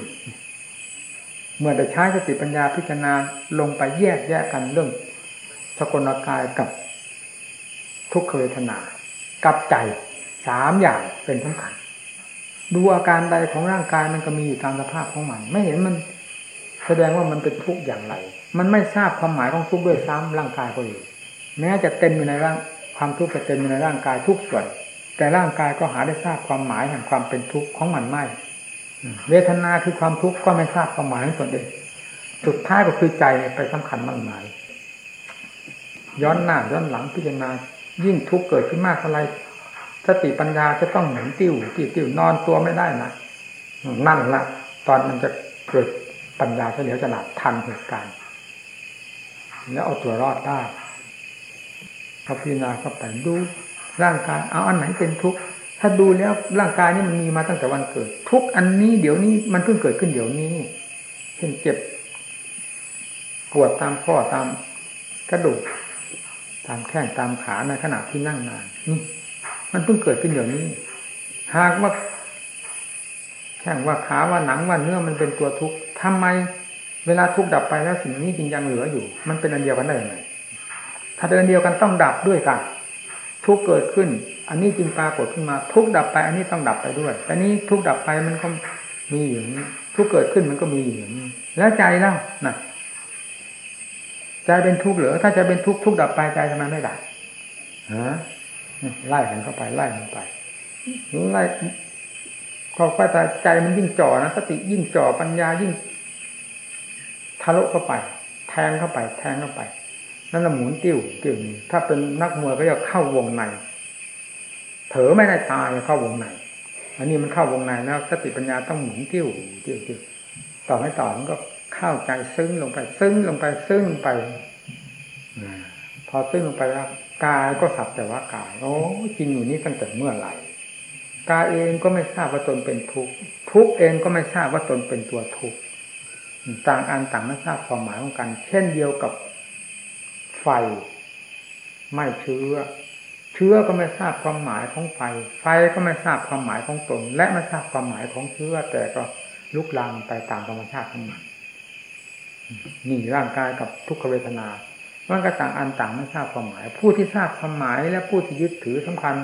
เมื่อได้ใช้สติปัญญาพิจารณาลงไปแยกแยกกันเรื่องสกลกายกับทุกขเวทนา กับใจสามอย่างเป็นสำคัญดูอาการใดของร่างกายมันก็มีอยู่ตามสภาพของมัน ไม่เห็นมัน แสดงว่ามันเป็นทุกข์อย่างไร มันไม่ทราบความหมายของทุกข์ด้วยซ้ำร่างกายก็อยู่ แม้จะเต็มอยู่ในร่างความทุกข์จะเต็มอยู่ในร่างกายทุกส่วน แต่ร่างกายก็หาได้ทราบความหมายแห่งความเป็นทุกข์ของมันไม่เวทนาคือความทุกข์ก็ไม่ทราบความหมายของตนเองสุดท้ายก็คือใจไปสำคัญมั่นหมาย ย้อนหน้าย้อนหลังพิจารณายิ่งทุกข์เกิดขึ้นมากเท่าไรสติปัญญาจะต้องหมุนติ้วติ้วติ้วนอนตัวไม่ได้นะนั่นละตอนมันจะเกิดปัญญาเฉลียวฉลาดทันเหตุการณ์แล้วเอาตัวรอดได้ อพิจารณาเข้าไปดูร่างกายเอาอันไหนเป็นทุกข์ถ้าดูแล้วร่างกายนี่มันมีมาตั้งแต่วันเกิด ทุกอันนี้เดี๋ยวนี้มันเพิ่งเกิดขึ้นเดี๋ยวนี้เช่นเจ็บ ปวดตามข้อตามกระดูกตามแข้งตามขาในขณะที่นั่งนานนี่มันเพิ่งเกิดขึ้นเดี๋ยวนี้ หากว่าแข้งว่าขาว่าหนังว่าเนื้อมันเป็นตัวทุกข์ทำไม เวลาทุกข์ดับไปแล้วสิ่งนี้จึงยังเหลืออยู่ มันเป็นอันเดียวกันได้ยังไง ถ้าเป็นเดียวกันต้องดับด้วยกัน ทุกเกิดขึ้น อันนี้จึงปรากฏขึ้นมา ทุกดับไป อันนี้ต้องดับไปด้วย แต่นี้ทุกดับไปมันก็มีอยู่นี้ทุกเกิดขึ้นมันก็มีอยู่นี้แล้วใจเล่าน่ะใจเป็นทุกข์เหรอถ้าจะเป็นทุกข์ทุกดับไปใจทำไมไม่ดับฮะไล่กันเข้าไปไล่กันไปไล่ก็ไปแต่ใจมันยิ่งจ่อนะสติยิ่งจ่อปัญญายิ่งทะลุเข้าไป แทงเข้าไป แทงเข้าไป นั่นละหมุนติ้วติ้วถ้าเป็นนักมวยก็จะเข้าวงในเผลอไม่ได้ตายเข้าวงในอันนี้มันเข้าวงในแล้วสติปัญญาต้องหมุนติ้วติ้วติ้วต่อให้ต่อมันก็เข้าใจซึ้งลงไป ซึ้งลงไปซึ้งไปพอซึ้งลงไปแล้วกายก็สับแต่ว่ากายโอ้จริงอยู่นี่ตั้งแต่เมื่อไหร่กายเองก็ไม่ทราบว่าตนเป็นทุกข์ทุกข์เองก็ไม่ทราบว่าตนเป็นตัวทุกข์ต่างอันต่างไม่ทราบความหมายของกัน เช่นเดียวกับ ไฟ ไม่เชื้อ เชื้อก็ไม่ทราบความหมายของไฟ ไฟก็ไม่ทราบความหมายของตน และไม่ทราบความหมายของเชื้อ แต่ก็ลุกลามไปตามธรรมชาติของมันนี่ร่างกายกับทุกขเวทนามันก็ต่างอันต่างไม่ทราบความหมาย ผู้ที่ทราบความหมาย และผู้ที่ยึดถือสำคัญ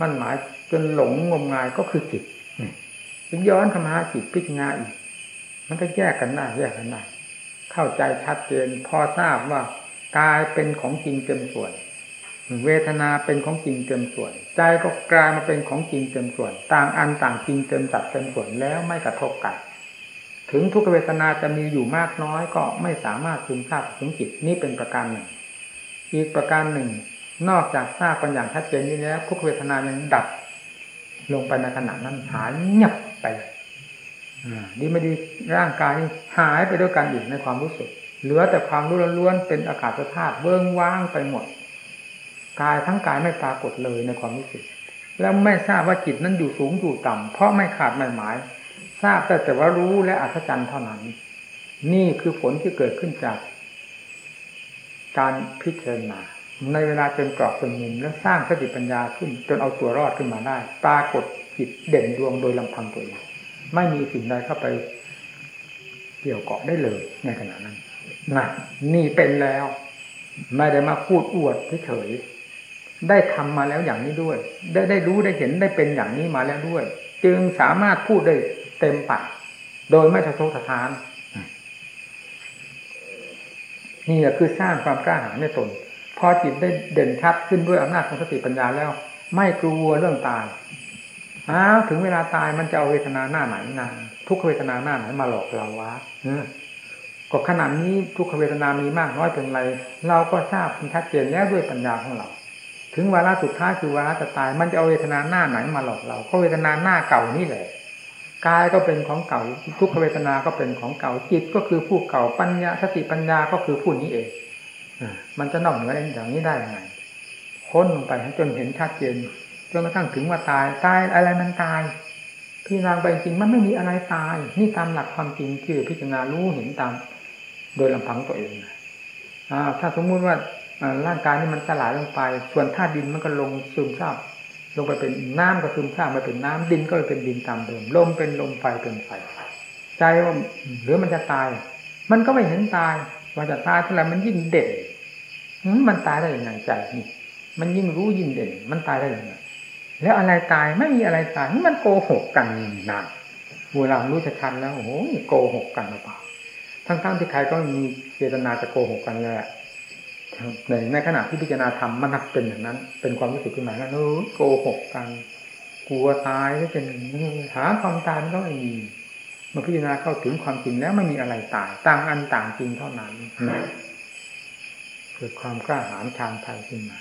มันหมายจนหลงงมงายก็คือจิตถึงย้อนธรรมะจิตพิจารณาอีก มันก็แยกกันได้แยกกันได้เข้าใจชัดเจนพอทราบว่า กายเป็นของจริงเต็มส่วน เวทนาเป็นของจริงเต็มส่วน ใจก็กลายมาเป็นของจริงเต็มส่วน ต่างอันต่างจริงเต็มจัดเต็มส่วนแล้วไม่กระทบกัน ถึงทุกเวทนาจะมีอยู่มากน้อยก็ไม่สามารถซึมซาบถึงจิตนี่เป็นประการหนึ่ง อีกประการหนึ่ง นอกจากทราบกันอย่างชัดเจนนี้แล้วทุกเวทนายังดับ ลงไปในขณะนั้นหายเงียบไปดีไม่ดีร่างกายหายไปด้วยกันอีกในความรู้สึก เหลือแต่ความรู้ล้วนเป็นอากาศธาตุเบื้องว่างไปหมด กายทั้งกายไม่ปรากฏเลยในความรู้สึก แล้วไม่ทราบว่าจิตนั้นอยู่สูงอยู่ต่ำเพราะไม่ขาดไม่หมาย ทราบแต่แต่ว่ารู้และอัศจรรย์เท่านั้น นี่คือผลที่เกิดขึ้นจาก การพิจารณาในเวลาจนกรอบเป็นมุมแล้วสร้างสติปัญญาขึ้น จนเอาตัวรอดขึ้นมาได้ ปรากฏจิตเด่นดวงโดยลำพังตัวเองไม่มีสิ่งใดเข้าไปเกี่ยวเกาะได้เลยในขณะนั้น นะนี่เป็นแล้ว ไม่ได้มาพูดอวดเฉยได้ทำมาแล้วอย่างนี้ด้วย ได้ได้รู้ได้เห็นได้เป็นอย่างนี้มาแล้วด้วย จึงสามารถพูดได้เต็มปากโดยไม่สะทกสะทาน นี่แหละคือสร้างความกล้าหาญในตน พอจิตได้เด่นชัดขึ้นด้วยอำนาจของสติปัญญาแล้ว ไม่กลัวเรื่องตายอ้าวถึงเวลาตายมันจะเอาเวทนาหน้าไหนนาทุกเวทนาหน้าไหนมาหลอกเราวะ ก็ขนาดนี้ทุกเวทนามีมากน้อยเป็นไร เราก็ทราบชัดเจนแล้วด้วยปัญญาของเรา ถึงวาระสุดท้ายคือวาระจะตาย มันจะเอาเวทนาหน้าไหนมาหลอกเรา ก็เวทนาหน้าเก่านี่แหละกายก็เป็นของเก่า ทุกขเวทนาก็เป็นของเก่าจิตก็คือผู้เก่าปัญญาสติปัญญาก็คือผู้นี้เองมันจะนอกเหนืออย่างนี้ได้ยังไงค้นลงไปจนเห็นชัดเจนจนกระทั่งถึงว่าตายตายอะไรมันตายพี่นางไปจริงมันไม่มีอะไรตาย นี่ตามหลักความจริงที่พิจารณารู้เห็นตาม โดยลำพังตัวเองอถ้าสมมุติว่าร่างกายนี่มันสลายลงไป ส่วนธาตุดินมันก็ลงซึมซาบลงไปเป็นน้ำก็ซึมซาบมาเป็นน้ำดินก็เป็นดินตามเดิมลมเป็นลมไฟเป็นไฟใจว่าหรือมันจะตาย มันก็ไม่เห็นตายว่าจะตายเท่าไหร่มันยิ่งเด่นมันตายได้ยังไงใจนี่มันยิ่งรู้ยิ่งเด่น มันตายได้ยังไงแล้วอะไรตายไม่มีอะไรตายนี่มันโกหกกันนะเวลารู้ชัดๆแล้วโอ้โหโกหกกันหรือเปล่า ทั้งๆที่ใครก็มีเจตนาจะโกหกกันแหละในในขณะที่พิจารณาธรรมมันนักเป็นอย่างนั้น เป็นความรู้สึกขึ้นมาแล้วโกหกกัน กลัวตายแล้วเป็นหาความตายไม่ต้องมีมื่อพิจารณาเข้าถึงความจริงแล้วไม่มีอะไรตายต่างอันต่างจริงเท่านั้นเกิดความกล้าหาญชาญไทยขึ้นมา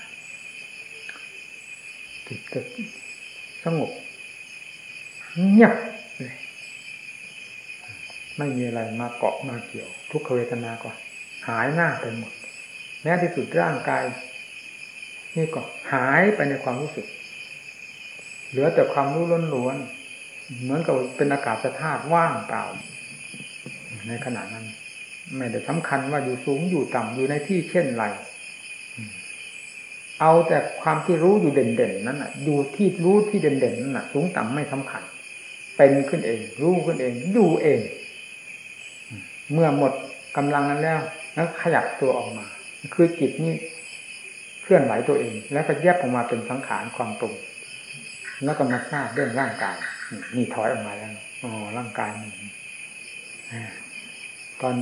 จิตก็สงบเงียบ ไม่มีอะไรมาเกาะมาเกี่ยว ทุกขเวทนาก็หายหน้าไปหมด แม้ที่สุดร่างกาย นี่ก็หายไปในความรู้สึก เหลือแต่ความรู้ล้วนๆเหมือนกับเป็นอากาศธาตุว่างเปล่า ในขณะนั้น ไม่ได้สำคัญว่าอยู่สูงอยู่ต่ำอยู่ในที่เช่นไรเอาแต่ความที่รู้อยู่เด่นๆนั้นอะ อยู่ที่รู้ที่เด่นๆนั้นอะ สูงต่ำไม่สำคัญ เป็นขึ้นเอง รู้ขึ้นเอง อยู่เอง เมื่อหมดกำลังนั้นแล้วแล้วขยับตัวออกมา คือจิตนี่เคลื่อนไหวตัวเอง แล้วก็แยกออกมาเป็นสังขารความตรงแล้วก็มาทราบเรื่องร่างกายนี่ถอยออกมาแล้วอ๋อร่างกายนี่ตอน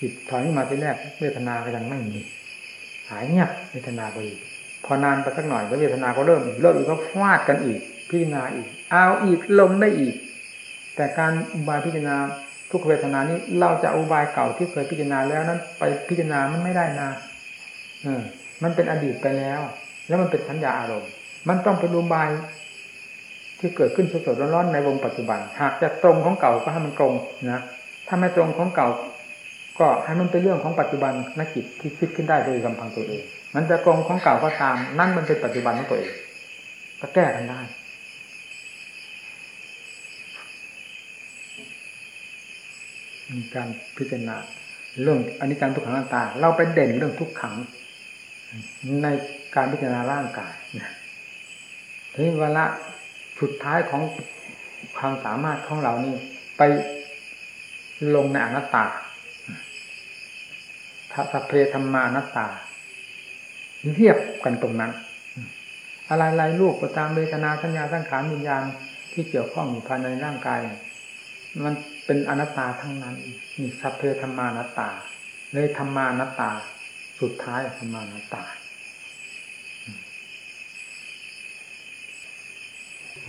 จิตถอยมาที่แรกเวทนาก็ยังไม่มีหายเงียบเวทนาไปอีกพอนานไปสักหน่อยวเวทนาก็เริ่มอีกเริ่มอีกก็ฟาดกันอีก พิจารณาอีก เอาอีกลมได้อีก แต่การอุบายพิจารณา ทุกเวทนานี้เราจะอุบายเก่าที่เคยพิจารณาแล้วนั้น ไปพิจารณามันไม่ได้นะเออ มันเป็นอดีตไปแล้ว แล้วมันเป็นสัญญาอารมณ์ มันต้องเป็นอุบาย ที่เกิดขึ้นสดๆร้อนๆในวงปัจจุบัน หากจะตรงของเก่าก็ให้มันตรงนะถ้าไม่ตรงของเก่า ก็ให้มันเป็นเรื่องของปัจจุบันนักิจที่คิดขึ้นได้โดยลำพังตัวเอง มันจะกองของเก่าก็ตาม นั่นมันเป็นปัจจุบันของตัวเองก็แก้กันได้ การพิจารณาเรื่องอนิจจังทุกขังอนัตตาเราไปเด่นเรื่องทุกขัง ในการพิจารณาร่างกายนะทีนี้เวลาสุดท้ายของความสามารถของเรานี่ ไปลงในอนัตตาทัพเพธรรมานัตตาเทียบกันตรงนั้น อะไรอะไรลูกก็ตามเวทนาสัญญาสังขารวิญญาณที่เกี่ยวข้องอยู่ภายในร่างกาย มัน เป็นอนัตตาทั้งนั้นนี่สัพเพธรรมานัตตาเลยธรรมานัตตา สุดท้ายธรรมานัตตา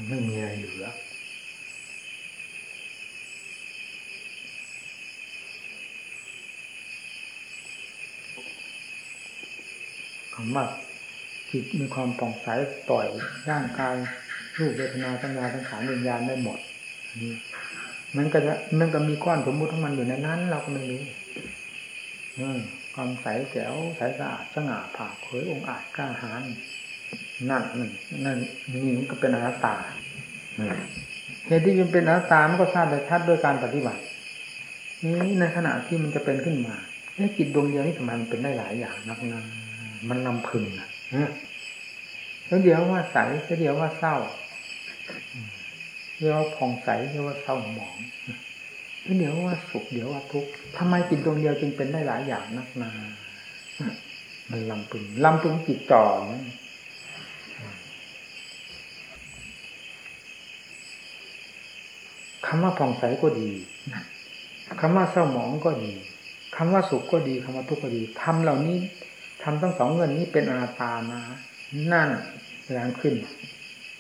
ไม่มีอะไรเหลือคำว่าจิตมีความป่องใสปล่อยร่างกายรูปเวทนาสัญญาสังขารวิญญาณได้หมดนี่ มันก็จะมันก็มีก้อนสมมุติของมันอยู่ในนั้น เราก็ไม่รู้ความใสแจ๋วใสสะอาดสง่าผ่าเผยองค์อาจกล้าหาญนั่นนั่นนั่นนี่มันก็เป็นอนัตตาเหตุที่มันเป็นอนัตตามันก็ทราบได้ชัดด้วยการปฏิบัตินี่ในขณะที่มันจะเป็นขึ้นมาไอ้จิตดวงเดียวนี่ทำไมมันเป็นได้หลายอย่างนักนะมันนำพึงนะแล้วเดี๋ยวว่าใสแล้วเดี๋ยวว่าเศร้า เดี๋ยวว่าผ่องใสเดี๋ยวว่าเศร้าหมองเดี๋ยวว่าสุขเดี๋ยวว่าทุกข์ทำไมจิตดวงเดียวจึงเป็นได้หลายอย่างนักนามันลำพึงลำพึงจิตจ่อคำว่าผ่องใสก็ดีคำว่าเศร้าหมองก็ดีคำว่าสุขก็ดีคำว่าทุกข์ก็ดีทำเหล่านี้ทำทั้งสองเงินนี้เป็นอนัตตานะ นั่นแรงขึ้น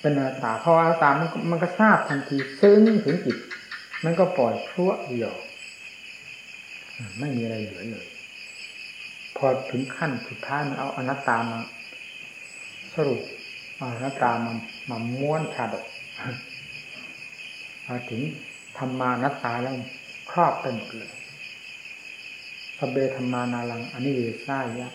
เป็นอนัตตาพราะอนัตตามันมันก็ทราบทันทีซึ้งถึงจิตมันก็ปล่อยทั่วเดียวไม่มีอะไรเหลือเลย พอถึงขั้นสุดท้ายมันเอาอนัตตามา สรุปอนัตตามามาม้วนชาดกมาถึงธรรมานัตตาแล้วครอบไปหมดเลยสเบธรรมานาลังอันิเวซ่ายะว่า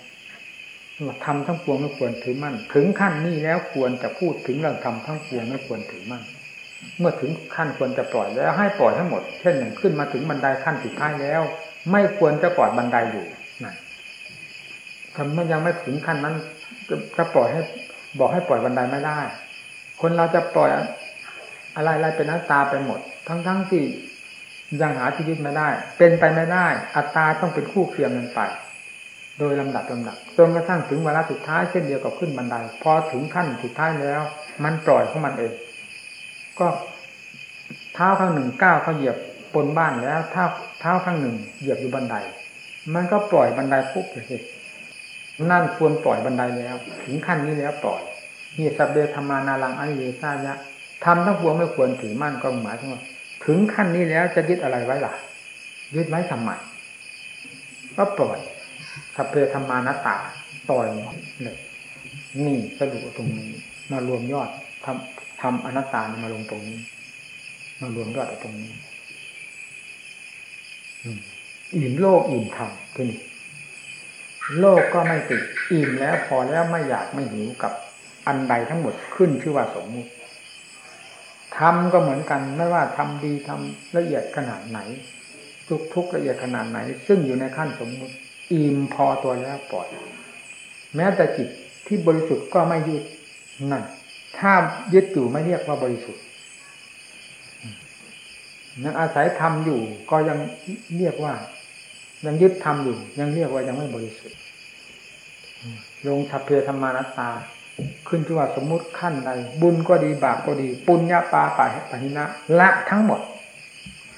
ทำทั้งปวงไม่ควรถือมั่น ถึงขั้นนี้แล้วควรจะพูดถึงเรื่องทำทั้งปวงไม่ควรถือมั่น เมื่อถึงขั้นควรจะปล่อยแล้วให้ปล่อยทั้งหมด เช่นอย่งขึ้นมาถึงบันไดขั้นสุดท้ายแล้ว ไม่ควรจะกอดบันไดอยู่นั่นทำมันยังไม่ถึงขั้นนั้นจะปล่อยให้บอกให้ปล่อยบันไดไม่ได้ คนเราจะปล่อยอะไรอะไรเป็นอัตตาไปหมด ทั้งทั้งที่ยังหาที่ยึดไม่ได้ เป็นไปไม่ได้ อัตตาต้องเป็นคู่เคียงกันไป โดยลำดับลำดับจนกระทั่งถึงเวลาสุดท้ายเช่นเดียวกับขึ้นบันไดพอถึงขั้นสุดท้ายแล้ว มันปล่อยของมันเอง ก็เท้าข้างหนึ่งก้าวเขาเหยียบบนบ้านแล้วเท้าเท้าข้างหนึ่งเหยียบอยู่บันได มันก็ปล่อยบันไดปุ๊บเลยนั่นควรปล่อยบันไดแล้ว ถึงขั้นนี้แล้วปล่อยนี่สัพเดธรรมานาลังอนิเวสายะทำทั้งปวงไม่ควรถือมั่นก็หมายถึงว่าถึงขั้นนี้แล้วจะยึดอะไรไว้ล่ะ ยึดไว้ทำไมก็ปล่อย สัพเพธรรมานาตาปล่อยหมดเลยนี่สรุปตรงนี้ มารวมยอดทำทำอนัตตามาลงตรงนี้ มารวมยอดตรงนี้อิ่มโลกอิ่มธรรมขึ้นโลกก็ไม่ติดอิ่มแล้วพอแล้วไม่อยากไม่หิวกับอันใดทั้งหมดขึ้นชื่อว่าสมมุติทำก็เหมือนกันไม่ว่าทำดีทำละเอียดขนาดไหนทุกทุกละเอียดขนาดไหน ซึ่งอยู่ในขั้นสมมุติ อิ่มพอตัวแล้วปล่อย แม้แต่จิตที่บริสุทธิ์ก็ไม่ยึดนั่นถ้ายึดอยู่ไม่เรียกว่าบริสุทธิ์ยังอาศัยทำอยู่ก็ยังเรียกว่า ยังยึดทำอยู่ ยังเรียกว่ายังไม่บริสุทธิ์ลงทัพเพธรรมานัตตา ขึ้นที่ว่าสมมุติขั้นใดบุญก็ดีบาปก็ดี ปุญญาปาปะปะหินะละทั้งหมด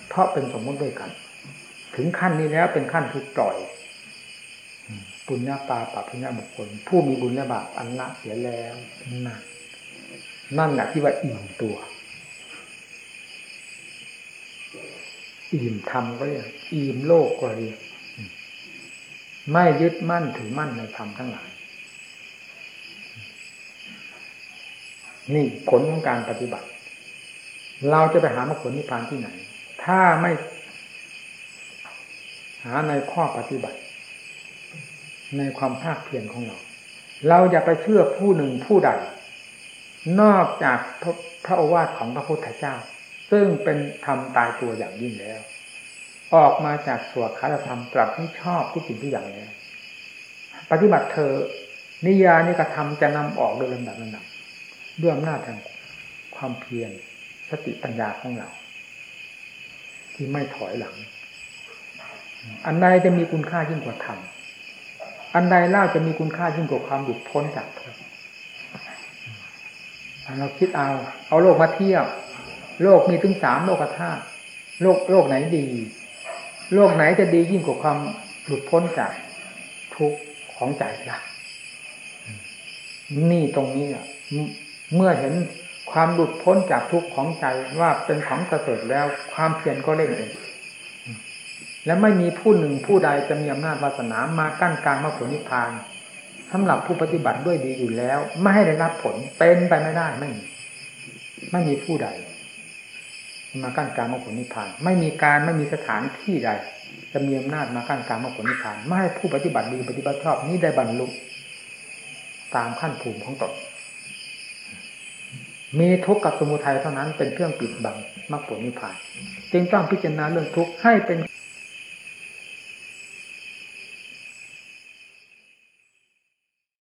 เพราะเป็นสมมุติด้วยกัน ถึงขั้นนี้แล้วเป็นขั้นที่ปล่อย ปุญญาปาปะพุญญาบุคคล ผู้มีบุญและบาปอันละเสียแล้วนั่นนั่นแหละที่ว่าอิ่มตัว อิ่มธรรมก็เรียกอิ่มโลกก็เรียกไม่ยึดมั่นถือมั่นในธรรมทั้งหลาย นี่ผลของการปฏิบัติ เราจะไปหามรรคผลนิพพานที่ไหน ถ้าไม่ หาในข้อปฏิบัติ ในความภาคเพียรของเรา เราอย่าไปเชื่อผู้หนึ่งผู้ใด นอกจากพระพระโอวาทของพระพุทธเจ้า ซึ่งเป็นธรรมตายตัวอย่างยิ่งแล้ว ออกมาจากสวดคารธรรมตรัสที่ชอบทุกสิ่งทุกอย่างแล้วปฏิบัติเธอนิยานิกระทำจะนำออกโดยลำดับลำดับด้วยอำนาจแห่งความเพียรสติปัญญาของเรา ที่ไม่ถอยหลัง อันใดจะมีคุณค่ายิ่งกว่าธรรม อันใดเล่าจะมีคุณค่ายิ่งกว่าความหลุดพ้นจากทุกข์เราคิดเอา เอาโลกมาเทียบ โลกมีถึงสามโลกธาตุโลกโลกไหนดี โลกไหนจะดียิ่งกว่าความหลุดพ้นจากทุกข์ของใจล่ะ นี่ตรงนี้อะเมื่อเห็นความหลุดพ้นจากทุกข์ของใจว่าเป็นของประเสริฐแล้ว ความเพียรก็เร่งเอง และไม่มีผู้หนึ่งผู้ใดจะมีอำนาจวาสนามากั้นกลางมรรคผลนิพพานสำหรับผู้ปฏิบัติด้วยดีอยู่แล้ว ไม่ให้ได้รับผลเป็นไปไม่ได้ไม่มีไม่มีผู้ใด มากั้นกลางมรรคผลนิพพาน ไม่มีการไม่มีสถานที่ใด จะมีอำนาจมากั้นกลางมรรคผลนิพพาน ไม่ให้ผู้ปฏิบัติดีปฏิบัติชอบนี้ได้บรรลุตามขั้นภูมิของตนมีทุกข์กับสมุทัยเท่านั้นเป็นเครื่องปิดบังมรรคผลนิพพาน จึงต้องพิจารณาเรื่องทุกข์ให้เป็น